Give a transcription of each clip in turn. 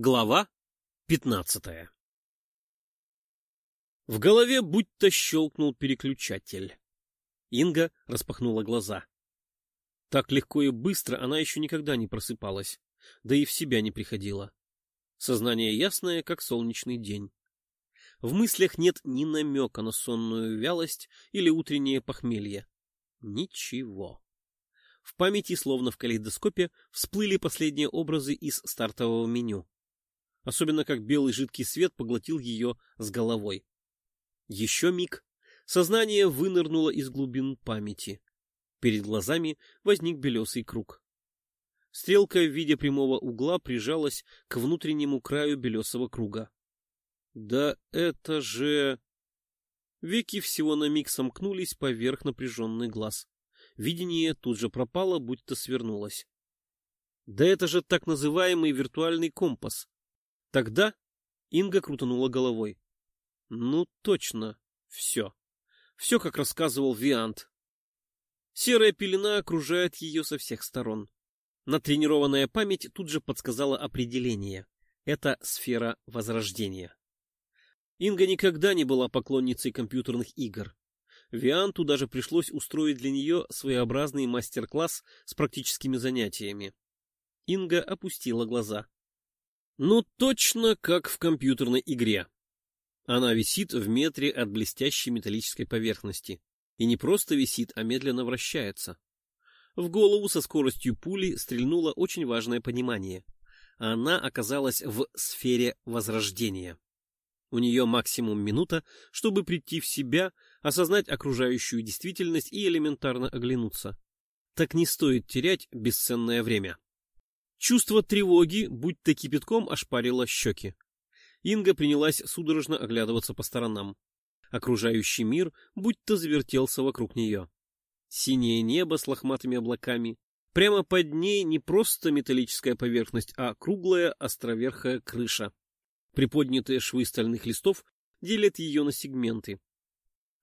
Глава пятнадцатая В голове будто щелкнул переключатель. Инга распахнула глаза. Так легко и быстро она еще никогда не просыпалась, да и в себя не приходила. Сознание ясное, как солнечный день. В мыслях нет ни намека на сонную вялость или утреннее похмелье. Ничего. В памяти, словно в калейдоскопе, всплыли последние образы из стартового меню особенно как белый жидкий свет поглотил ее с головой. Еще миг. Сознание вынырнуло из глубин памяти. Перед глазами возник белесый круг. Стрелка в виде прямого угла прижалась к внутреннему краю белесого круга. Да это же... Веки всего на миг сомкнулись поверх напряженный глаз. Видение тут же пропало, будто свернулось. Да это же так называемый виртуальный компас. Тогда Инга крутанула головой. Ну, точно, все. Все, как рассказывал Виант. Серая пелена окружает ее со всех сторон. Натренированная память тут же подсказала определение. Это сфера возрождения. Инга никогда не была поклонницей компьютерных игр. Вианту даже пришлось устроить для нее своеобразный мастер-класс с практическими занятиями. Инга опустила глаза. Ну, точно как в компьютерной игре. Она висит в метре от блестящей металлической поверхности. И не просто висит, а медленно вращается. В голову со скоростью пули стрельнуло очень важное понимание. Она оказалась в сфере возрождения. У нее максимум минута, чтобы прийти в себя, осознать окружающую действительность и элементарно оглянуться. Так не стоит терять бесценное время. Чувство тревоги, будь-то кипятком, ошпарило щеки. Инга принялась судорожно оглядываться по сторонам. Окружающий мир будь-то завертелся вокруг нее. Синее небо с лохматыми облаками. Прямо под ней не просто металлическая поверхность, а круглая островерхая крыша. Приподнятые швы стальных листов делят ее на сегменты.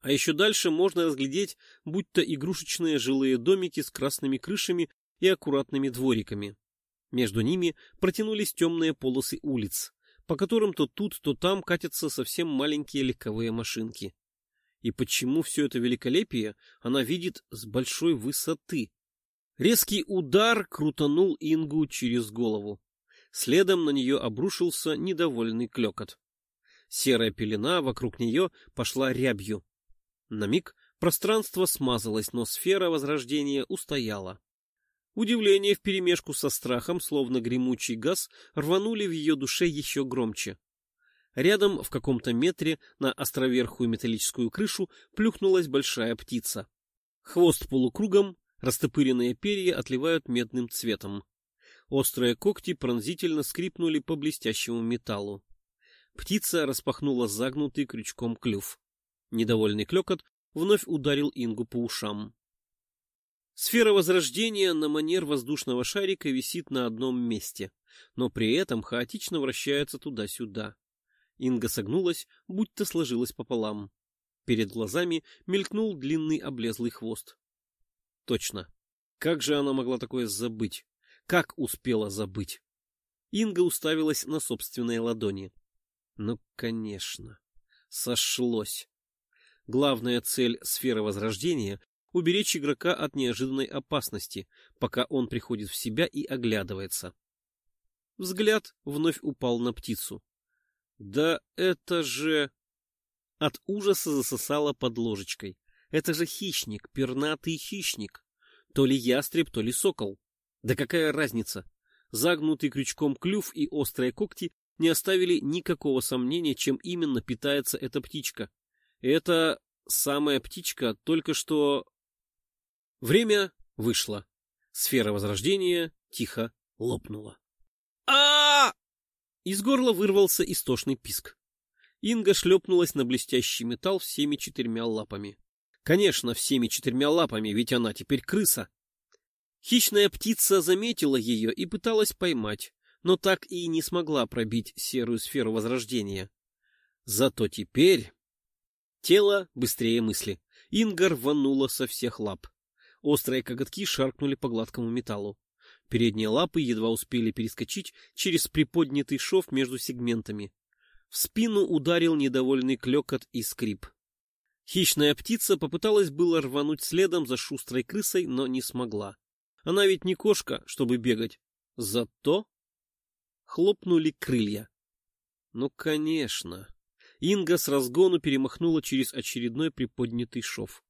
А еще дальше можно разглядеть будь-то игрушечные жилые домики с красными крышами и аккуратными двориками. Между ними протянулись темные полосы улиц, по которым то тут, то там катятся совсем маленькие легковые машинки. И почему все это великолепие она видит с большой высоты? Резкий удар крутанул Ингу через голову. Следом на нее обрушился недовольный клекот. Серая пелена вокруг нее пошла рябью. На миг пространство смазалось, но сфера возрождения устояла. Удивление вперемешку со страхом, словно гремучий газ, рванули в ее душе еще громче. Рядом, в каком-то метре, на островерхую металлическую крышу плюхнулась большая птица. Хвост полукругом, растопыренные перья отливают медным цветом. Острые когти пронзительно скрипнули по блестящему металлу. Птица распахнула загнутый крючком клюв. Недовольный клекот вновь ударил Ингу по ушам. Сфера возрождения на манер воздушного шарика висит на одном месте, но при этом хаотично вращается туда-сюда. Инга согнулась, будто сложилась пополам. Перед глазами мелькнул длинный облезлый хвост. Точно. Как же она могла такое забыть? Как успела забыть? Инга уставилась на собственные ладони. Ну, конечно. Сошлось. Главная цель сферы возрождения уберечь игрока от неожиданной опасности, пока он приходит в себя и оглядывается. Взгляд вновь упал на птицу. Да это же... От ужаса засосало под ложечкой. Это же хищник, пернатый хищник. То ли ястреб, то ли сокол. Да какая разница? Загнутый крючком клюв и острые когти не оставили никакого сомнения, чем именно питается эта птичка. Это самая птичка только что Время вышло. Сфера возрождения тихо лопнула. а Из горла вырвался истошный писк. Инга шлепнулась на блестящий металл всеми четырьмя лапами. Конечно, всеми четырьмя лапами, ведь она теперь крыса. Хищная птица заметила ее и пыталась поймать, но так и не смогла пробить серую сферу возрождения. Зато теперь... Тело быстрее мысли. Инга рванула со всех лап. Острые коготки шаркнули по гладкому металлу. Передние лапы едва успели перескочить через приподнятый шов между сегментами. В спину ударил недовольный клекот и скрип. Хищная птица попыталась было рвануть следом за шустрой крысой, но не смогла. Она ведь не кошка, чтобы бегать. Зато хлопнули крылья. Ну, конечно. Инга с разгону перемахнула через очередной приподнятый шов.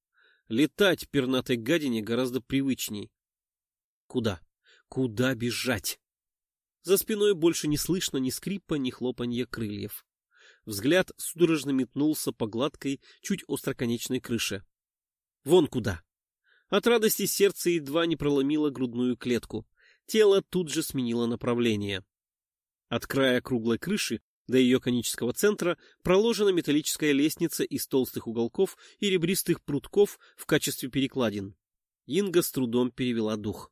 Летать пернатой гадине гораздо привычней. Куда? Куда бежать? За спиной больше не слышно ни скрипа, ни хлопанья крыльев. Взгляд судорожно метнулся по гладкой, чуть остроконечной крыше. Вон куда. От радости сердце едва не проломило грудную клетку. Тело тут же сменило направление. От края круглой крыши до ее конического центра проложена металлическая лестница из толстых уголков и ребристых прутков в качестве перекладин. Инга с трудом перевела дух.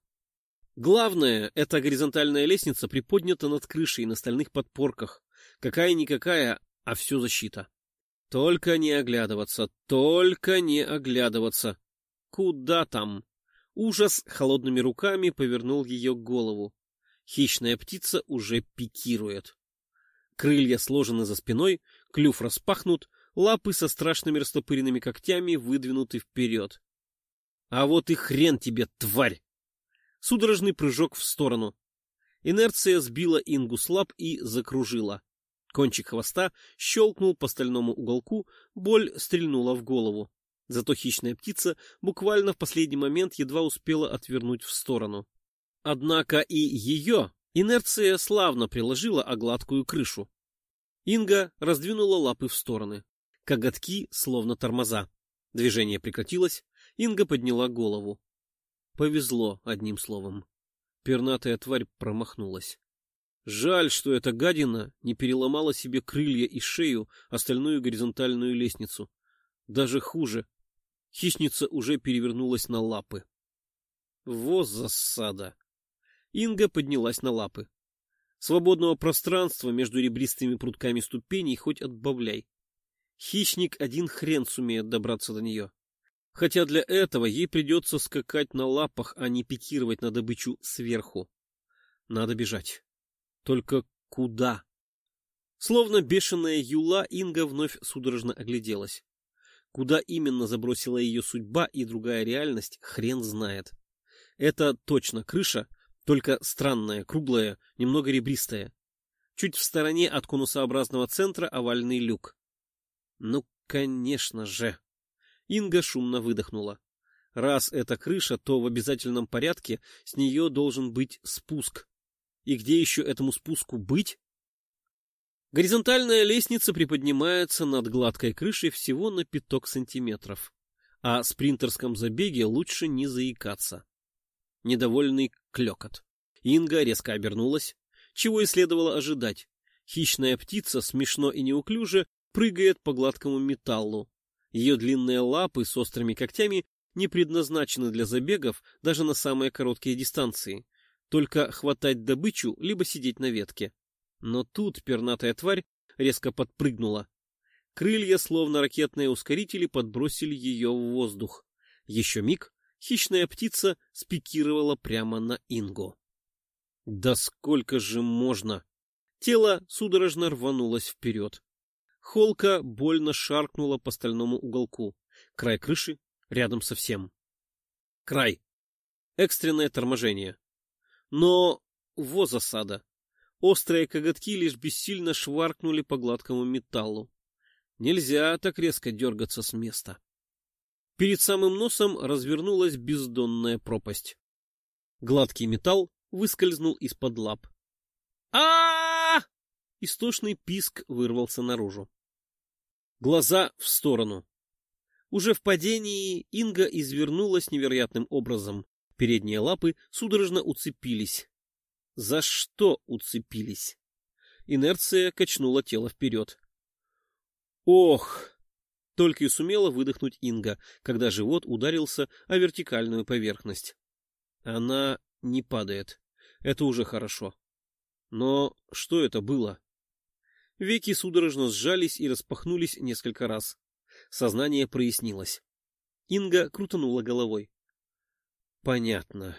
Главное, эта горизонтальная лестница приподнята над крышей на стальных подпорках. Какая-никакая, а все защита. Только не оглядываться, только не оглядываться. Куда там? Ужас холодными руками повернул ее голову. Хищная птица уже пикирует. Крылья сложены за спиной, клюв распахнут, лапы со страшными растопыренными когтями выдвинуты вперед. А вот и хрен тебе, тварь! Судорожный прыжок в сторону. Инерция сбила Ингу с лап и закружила. Кончик хвоста щелкнул по стальному уголку, боль стрельнула в голову. Зато хищная птица буквально в последний момент едва успела отвернуть в сторону. Однако и ее инерция славно приложила о гладкую крышу. Инга раздвинула лапы в стороны. Коготки словно тормоза. Движение прекратилось, Инга подняла голову. Повезло, одним словом. Пернатая тварь промахнулась. Жаль, что эта гадина не переломала себе крылья и шею, остальную горизонтальную лестницу. Даже хуже. Хищница уже перевернулась на лапы. Во засада! Инга поднялась на лапы. Свободного пространства между ребристыми прутками ступеней хоть отбавляй. Хищник один хрен сумеет добраться до нее. Хотя для этого ей придется скакать на лапах, а не пикировать на добычу сверху. Надо бежать. Только куда? Словно бешеная юла, Инга вновь судорожно огляделась. Куда именно забросила ее судьба и другая реальность, хрен знает. Это точно крыша, только странная, круглая, немного ребристая. Чуть в стороне от конусообразного центра овальный люк. Ну, конечно же. Инга шумно выдохнула. Раз это крыша, то в обязательном порядке с нее должен быть спуск. И где еще этому спуску быть? Горизонтальная лестница приподнимается над гладкой крышей всего на пяток сантиметров. А о спринтерском забеге лучше не заикаться. Недовольный клекот. Инга резко обернулась. Чего и следовало ожидать. Хищная птица смешно и неуклюже прыгает по гладкому металлу. Ее длинные лапы с острыми когтями не предназначены для забегов даже на самые короткие дистанции. Только хватать добычу, либо сидеть на ветке. Но тут пернатая тварь резко подпрыгнула. Крылья, словно ракетные ускорители, подбросили ее в воздух. Еще миг, хищная птица спикировала прямо на Ингу. Да сколько же можно? Тело судорожно рванулось вперед. Холка больно шаркнула по стальному уголку. Край крыши рядом со всем. Край. Экстренное торможение. Но во засада. Острые коготки лишь бессильно шваркнули по гладкому металлу. Нельзя так резко дергаться с места. Перед самым носом развернулась бездонная пропасть. Гладкий металл выскользнул из-под лап. а, Истошный писк вырвался наружу. Глаза в сторону. Уже в падении Инга извернулась невероятным образом. Передние лапы судорожно уцепились. За что уцепились? Инерция качнула тело вперед. Ох! Только и сумела выдохнуть Инга, когда живот ударился о вертикальную поверхность. Она не падает. Это уже хорошо. Но что это было? Веки судорожно сжались и распахнулись несколько раз. Сознание прояснилось. Инга крутанула головой. Понятно.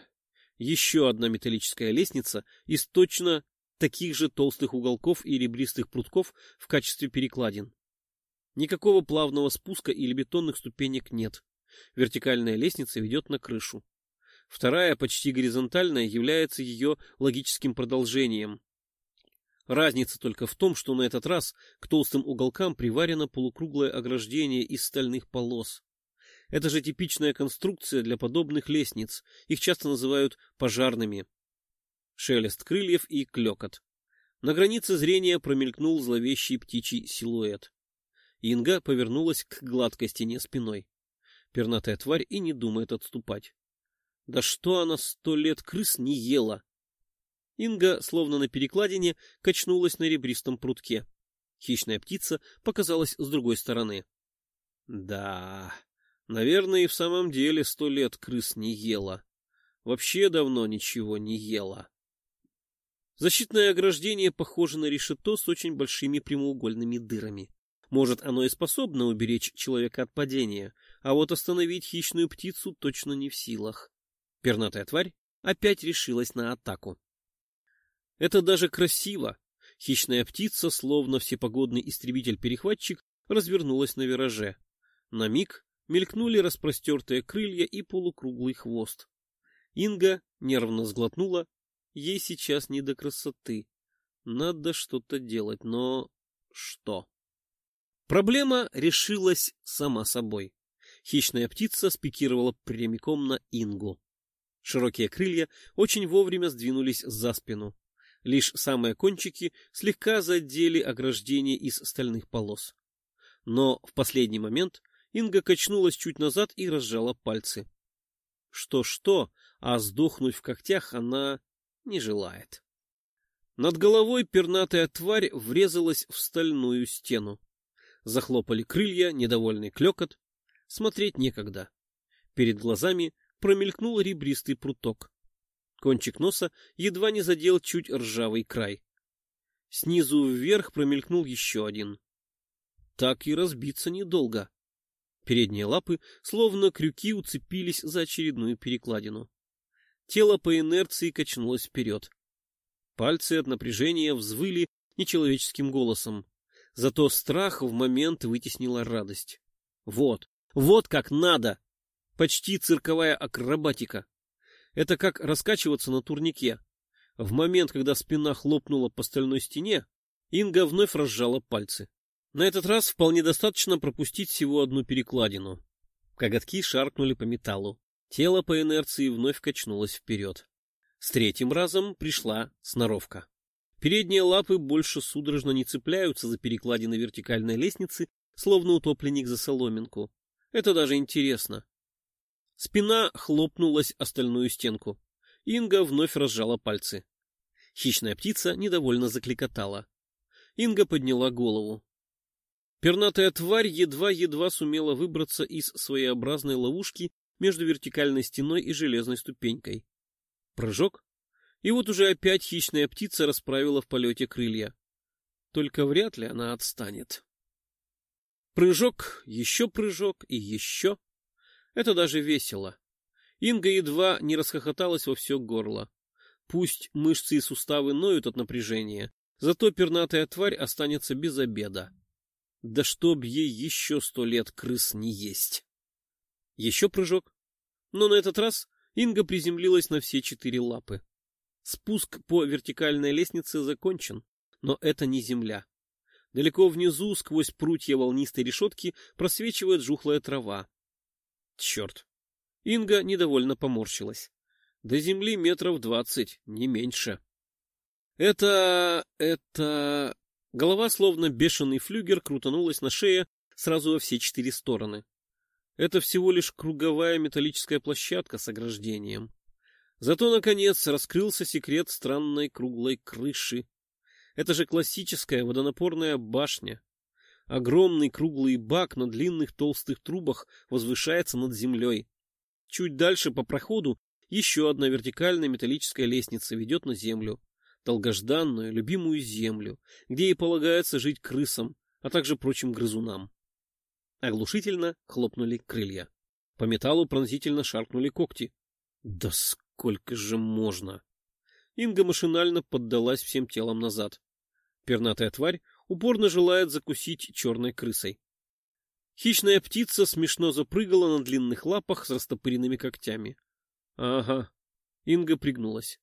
Еще одна металлическая лестница из точно таких же толстых уголков и ребристых прутков в качестве перекладин. Никакого плавного спуска или бетонных ступенек нет. Вертикальная лестница ведет на крышу. Вторая, почти горизонтальная, является ее логическим продолжением. Разница только в том, что на этот раз к толстым уголкам приварено полукруглое ограждение из стальных полос. Это же типичная конструкция для подобных лестниц. Их часто называют пожарными. Шелест крыльев и клекот. На границе зрения промелькнул зловещий птичий силуэт. Инга повернулась к гладкой стене спиной. Пернатая тварь и не думает отступать. Да что она сто лет крыс не ела? Инга, словно на перекладине, качнулась на ребристом прутке. Хищная птица показалась с другой стороны. Да, наверное, и в самом деле сто лет крыс не ела. Вообще давно ничего не ела. Защитное ограждение похоже на решето с очень большими прямоугольными дырами. Может, оно и способно уберечь человека от падения, а вот остановить хищную птицу точно не в силах. Пернатая тварь опять решилась на атаку. Это даже красиво. Хищная птица, словно всепогодный истребитель-перехватчик, развернулась на вираже. На миг мелькнули распростертые крылья и полукруглый хвост. Инга нервно сглотнула. Ей сейчас не до красоты. Надо что-то делать, но что? Проблема решилась сама собой. Хищная птица спикировала прямиком на Ингу. Широкие крылья очень вовремя сдвинулись за спину. Лишь самые кончики слегка задели ограждение из стальных полос. Но в последний момент Инга качнулась чуть назад и разжала пальцы. Что-что, а сдохнуть в когтях она не желает. Над головой пернатая тварь врезалась в стальную стену. Захлопали крылья, недовольный клекот. Смотреть некогда. Перед глазами промелькнул ребристый пруток. Кончик носа едва не задел чуть ржавый край. Снизу вверх промелькнул еще один. Так и разбиться недолго. Передние лапы, словно крюки, уцепились за очередную перекладину. Тело по инерции качнулось вперед. Пальцы от напряжения взвыли нечеловеческим голосом. Зато страх в момент вытеснила радость. Вот, вот как надо! Почти цирковая акробатика. Это как раскачиваться на турнике. В момент, когда спина хлопнула по стальной стене, Инга вновь разжала пальцы. На этот раз вполне достаточно пропустить всего одну перекладину. Коготки шаркнули по металлу. Тело по инерции вновь качнулось вперед. С третьим разом пришла сноровка. Передние лапы больше судорожно не цепляются за перекладины вертикальной лестницы, словно утопленник за соломинку. Это даже интересно. Спина хлопнулась о стальную стенку. Инга вновь разжала пальцы. Хищная птица недовольно закликотала. Инга подняла голову. Пернатая тварь едва-едва сумела выбраться из своеобразной ловушки между вертикальной стеной и железной ступенькой. Прыжок. И вот уже опять хищная птица расправила в полете крылья. Только вряд ли она отстанет. Прыжок, еще прыжок и еще. Это даже весело. Инга едва не расхохоталась во все горло. Пусть мышцы и суставы ноют от напряжения, зато пернатая тварь останется без обеда. Да чтоб ей еще сто лет крыс не есть. Еще прыжок. Но на этот раз Инга приземлилась на все четыре лапы. Спуск по вертикальной лестнице закончен, но это не земля. Далеко внизу, сквозь прутья волнистой решетки, просвечивает жухлая трава. Черт. Инга недовольно поморщилась. До земли метров двадцать, не меньше. Это... это... Голова, словно бешеный флюгер, крутанулась на шее сразу во все четыре стороны. Это всего лишь круговая металлическая площадка с ограждением. Зато, наконец, раскрылся секрет странной круглой крыши. Это же классическая водонапорная башня. Огромный круглый бак на длинных толстых трубах возвышается над землей. Чуть дальше по проходу еще одна вертикальная металлическая лестница ведет на землю. Долгожданную, любимую землю, где и полагается жить крысам, а также прочим грызунам. Оглушительно хлопнули крылья. По металлу пронзительно шаркнули когти. Да же можно? Инга машинально поддалась всем телом назад. Пернатая тварь упорно желает закусить черной крысой. Хищная птица смешно запрыгала на длинных лапах с растопыренными когтями. Ага. Инга пригнулась.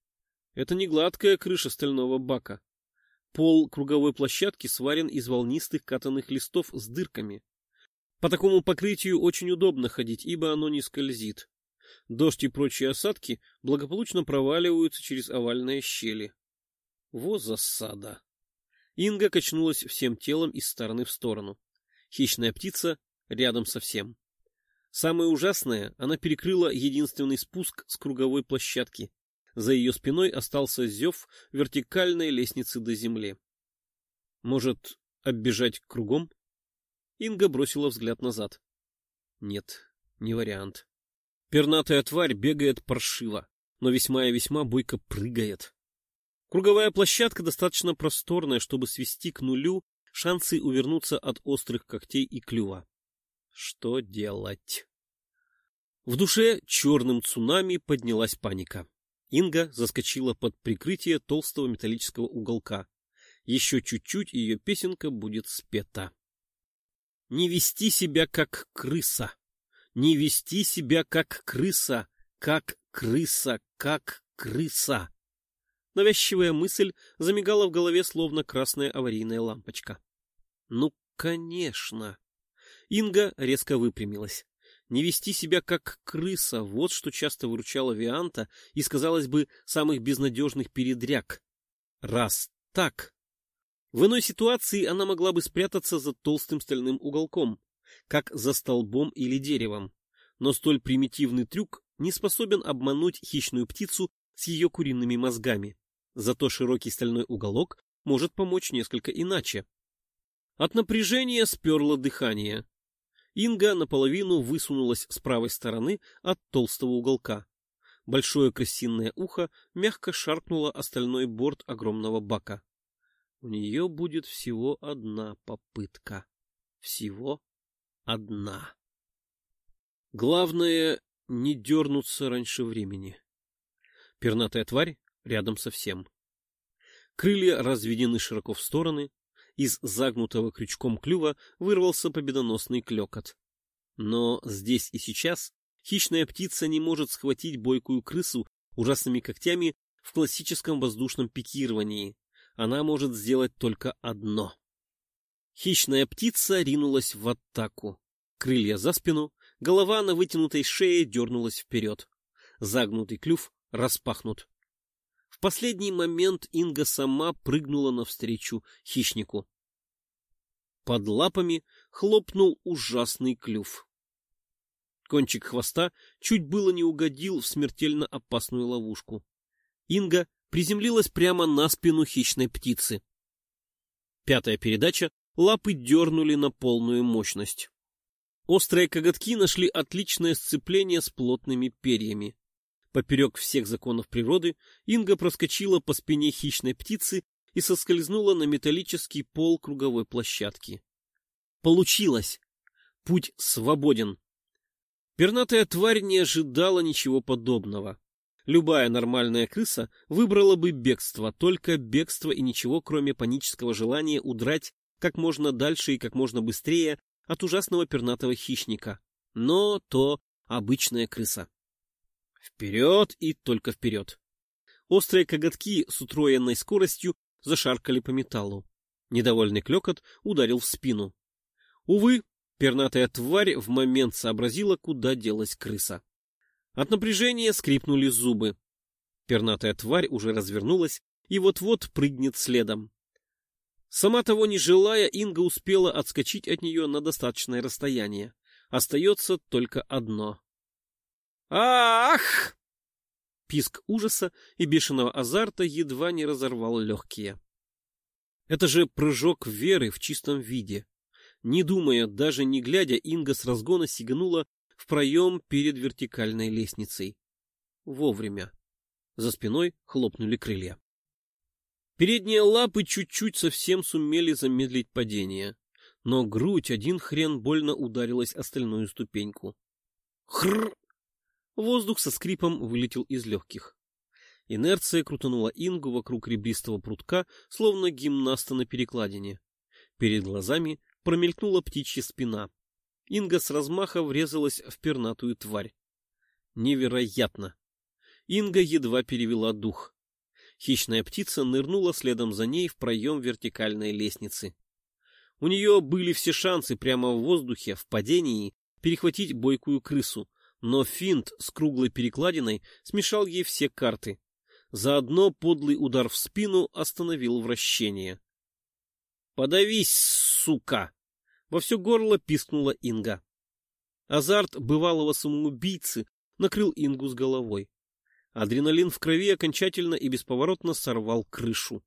Это не гладкая крыша стального бака. Пол круговой площадки сварен из волнистых катанных листов с дырками. По такому покрытию очень удобно ходить, ибо оно не скользит. Дождь и прочие осадки благополучно проваливаются через овальные щели. Во засада! Инга качнулась всем телом из стороны в сторону. Хищная птица рядом со всем. Самое ужасное, она перекрыла единственный спуск с круговой площадки. За ее спиной остался зев вертикальной лестницы до земли. Может, оббежать кругом? Инга бросила взгляд назад. Нет, не вариант. Пернатая тварь бегает паршиво, но весьма и весьма бойко прыгает. Круговая площадка достаточно просторная, чтобы свести к нулю шансы увернуться от острых когтей и клюва. Что делать? В душе черным цунами поднялась паника. Инга заскочила под прикрытие толстого металлического уголка. Еще чуть-чуть, ее песенка будет спета. Не вести себя как крыса не вести себя как крыса, как крыса, как крыса. Навязчивая мысль замигала в голове, словно красная аварийная лампочка. Ну, конечно. Инга резко выпрямилась. Не вести себя как крыса, вот что часто выручало Вианта из, казалось бы, самых безнадежных передряг. Раз так. В иной ситуации она могла бы спрятаться за толстым стальным уголком, как за столбом или деревом. Но столь примитивный трюк не способен обмануть хищную птицу с ее куриными мозгами. Зато широкий стальной уголок может помочь несколько иначе. От напряжения сперло дыхание. Инга наполовину высунулась с правой стороны от толстого уголка. Большое крысиное ухо мягко шаркнуло остальной борт огромного бака. У нее будет всего одна попытка. Всего одна. Главное — не дернуться раньше времени. Пернатая тварь рядом со всем. Крылья разведены широко в стороны, из загнутого крючком клюва вырвался победоносный клекот. Но здесь и сейчас хищная птица не может схватить бойкую крысу ужасными когтями в классическом воздушном пикировании. Она может сделать только одно. Хищная птица ринулась в атаку крылья за спину, голова на вытянутой шее дернулась вперед. Загнутый клюв распахнут. В последний момент Инга сама прыгнула навстречу хищнику. Под лапами хлопнул ужасный клюв. Кончик хвоста чуть было не угодил в смертельно опасную ловушку. Инга приземлилась прямо на спину хищной птицы. Пятая передача лапы дернули на полную мощность. Острые коготки нашли отличное сцепление с плотными перьями. Поперек всех законов природы Инга проскочила по спине хищной птицы и соскользнула на металлический пол круговой площадки. Получилось! Путь свободен. Пернатая тварь не ожидала ничего подобного. Любая нормальная крыса выбрала бы бегство, только бегство и ничего, кроме панического желания удрать как можно дальше и как можно быстрее от ужасного пернатого хищника. Но то обычная крыса. Вперед и только вперед. Острые коготки с утроенной скоростью зашаркали по металлу. Недовольный клекот ударил в спину. Увы, пернатая тварь в момент сообразила, куда делась крыса. От напряжения скрипнули зубы. Пернатая тварь уже развернулась и вот-вот прыгнет следом. Сама того не желая, Инга успела отскочить от нее на достаточное расстояние. Остается только одно. «Ах!» Писк ужаса и бешеного азарта едва не разорвал легкие. Это же прыжок веры в чистом виде. Не думая, даже не глядя, Инга с разгона сиганула в проем перед вертикальной лестницей. Вовремя. За спиной хлопнули крылья. Передние лапы чуть-чуть совсем сумели замедлить падение, но грудь один хрен больно ударилась о стальную ступеньку. Хр! воздух со скрипом вылетел из легких. Инерция крутанула Ингу вокруг ребристого прутка, словно гимнаста на перекладине. Перед глазами промелькнула птичья спина. Инга с размаха врезалась в пернатую тварь. Невероятно! Инга едва перевела дух. Хищная птица нырнула следом за ней в проем вертикальной лестницы. У нее были все шансы прямо в воздухе, в падении, перехватить бойкую крысу, но финт с круглой перекладиной смешал ей все карты. Заодно подлый удар в спину остановил вращение. «Подавись, сука!» — во все горло пискнула Инга. Азарт бывалого самоубийцы накрыл Ингу с головой. Адреналин в крови окончательно и бесповоротно сорвал крышу.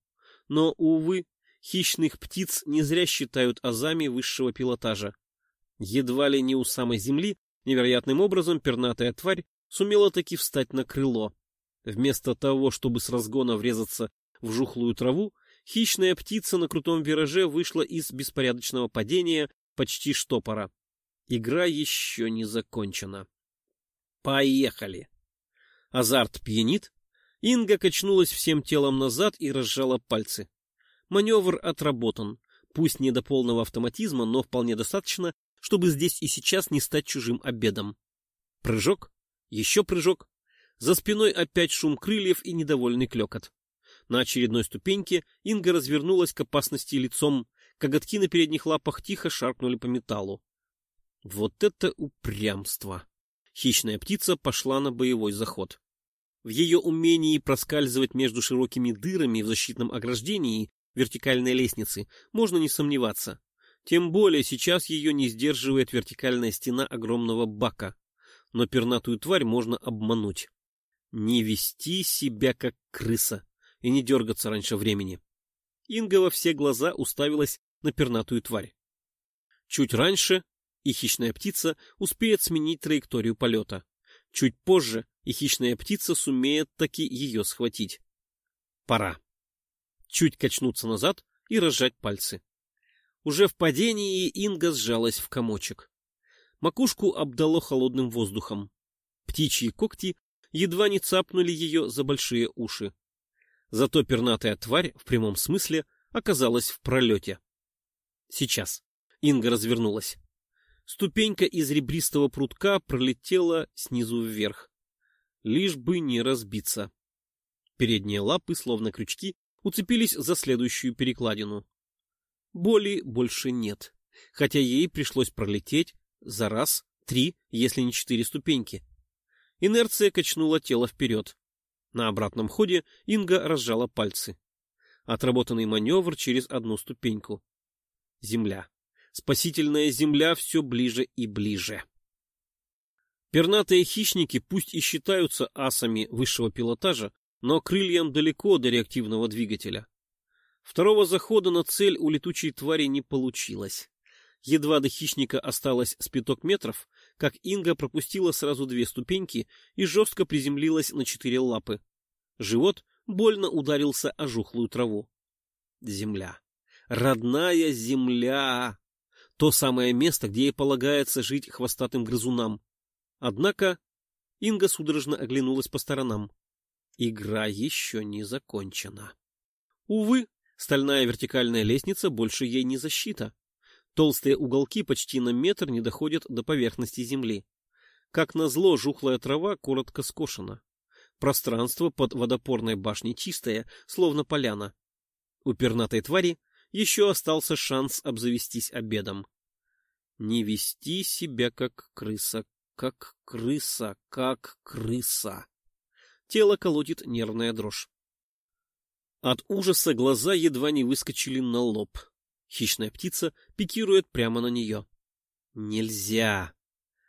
Но, увы, хищных птиц не зря считают азами высшего пилотажа. Едва ли не у самой земли невероятным образом пернатая тварь сумела таки встать на крыло. Вместо того, чтобы с разгона врезаться в жухлую траву, хищная птица на крутом вираже вышла из беспорядочного падения почти штопора. Игра еще не закончена. Поехали! Азарт пьянит. Инга качнулась всем телом назад и разжала пальцы. Маневр отработан. Пусть не до полного автоматизма, но вполне достаточно, чтобы здесь и сейчас не стать чужим обедом. Прыжок, еще прыжок, за спиной опять шум крыльев и недовольный клекот. На очередной ступеньке Инга развернулась к опасности лицом, коготки на передних лапах тихо шаркнули по металлу. Вот это упрямство! Хищная птица пошла на боевой заход. В ее умении проскальзывать между широкими дырами в защитном ограждении вертикальной лестницы можно не сомневаться. Тем более сейчас ее не сдерживает вертикальная стена огромного бака. Но пернатую тварь можно обмануть. Не вести себя как крыса и не дергаться раньше времени. Инга во все глаза уставилась на пернатую тварь. Чуть раньше, и хищная птица успеет сменить траекторию полета. Чуть позже, и хищная птица сумеет таки ее схватить. Пора. Чуть качнуться назад и разжать пальцы. Уже в падении Инга сжалась в комочек. Макушку обдало холодным воздухом. Птичьи когти едва не цапнули ее за большие уши. Зато пернатая тварь, в прямом смысле, оказалась в пролете. Сейчас. Инга развернулась. Ступенька из ребристого прутка пролетела снизу вверх. Лишь бы не разбиться. Передние лапы, словно крючки, уцепились за следующую перекладину. Боли больше нет, хотя ей пришлось пролететь за раз, три, если не четыре ступеньки. Инерция качнула тело вперед. На обратном ходе Инга разжала пальцы. Отработанный маневр через одну ступеньку. Земля. Спасительная земля все ближе и ближе. Пернатые хищники пусть и считаются асами высшего пилотажа, но крыльям далеко до реактивного двигателя. Второго захода на цель у летучей твари не получилось. Едва до хищника осталось с пяток метров, как Инга пропустила сразу две ступеньки и жестко приземлилась на четыре лапы. Живот больно ударился о жухлую траву. Земля. Родная земля! То самое место, где ей полагается жить хвостатым грызунам. Однако Инга судорожно оглянулась по сторонам. Игра еще не закончена. Увы, стальная вертикальная лестница больше ей не защита. Толстые уголки почти на метр не доходят до поверхности земли. Как назло, жухлая трава коротко скошена. Пространство под водопорной башней чистое, словно поляна. У пернатой твари еще остался шанс обзавестись обедом. Не вести себя как крыса, как крыса, как крыса. Тело колотит нервная дрожь. От ужаса глаза едва не выскочили на лоб. Хищная птица пикирует прямо на нее. Нельзя!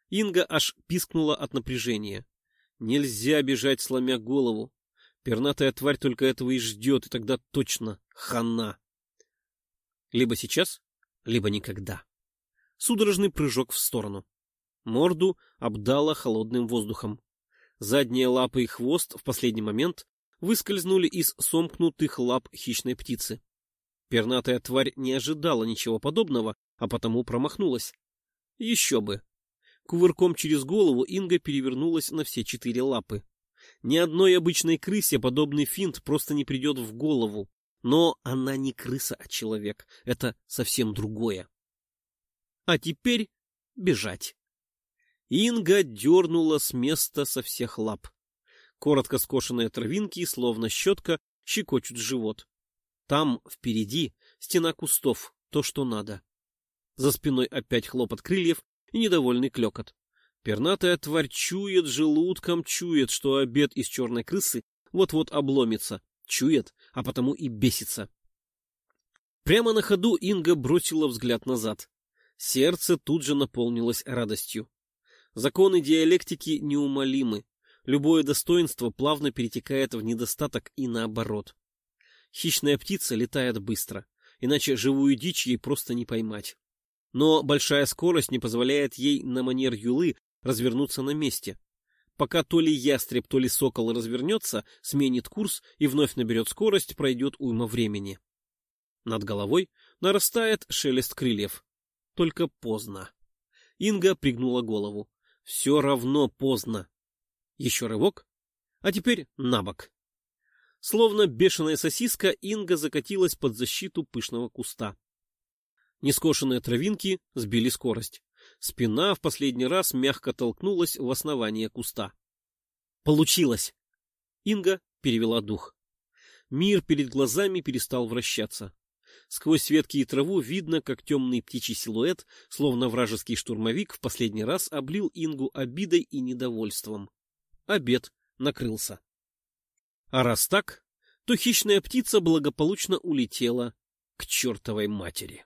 Инга аж пискнула от напряжения. Нельзя бежать, сломя голову. Пернатая тварь только этого и ждет, и тогда точно хана. Либо сейчас, либо никогда. Судорожный прыжок в сторону. Морду обдала холодным воздухом. Задние лапы и хвост в последний момент выскользнули из сомкнутых лап хищной птицы. Пернатая тварь не ожидала ничего подобного, а потому промахнулась. Еще бы. Кувырком через голову Инга перевернулась на все четыре лапы. Ни одной обычной крысе подобный финт просто не придет в голову. Но она не крыса, а человек. Это совсем другое. А теперь бежать. Инга дернула с места со всех лап. Коротко скошенные травинки, словно щетка, щекочут живот. Там, впереди, стена кустов, то, что надо. За спиной опять хлопот крыльев и недовольный клекот. Пернатая тварь чует, желудком чует, что обед из черной крысы вот-вот обломится. Чует, а потому и бесится. Прямо на ходу Инга бросила взгляд назад. Сердце тут же наполнилось радостью. Законы диалектики неумолимы. Любое достоинство плавно перетекает в недостаток и наоборот. Хищная птица летает быстро, иначе живую дичь ей просто не поймать. Но большая скорость не позволяет ей на манер юлы развернуться на месте. Пока то ли ястреб, то ли сокол развернется, сменит курс и вновь наберет скорость, пройдет уйма времени. Над головой нарастает шелест крыльев. Только поздно. Инга пригнула голову. Все равно поздно. Еще рывок, а теперь на бок. Словно бешеная сосиска, Инга закатилась под защиту пышного куста. Нескошенные травинки сбили скорость. Спина в последний раз мягко толкнулась в основание куста. Получилось! Инга перевела дух. Мир перед глазами перестал вращаться. Сквозь ветки и траву видно, как темный птичий силуэт, словно вражеский штурмовик, в последний раз облил Ингу обидой и недовольством обед накрылся. А раз так, то хищная птица благополучно улетела к чертовой матери.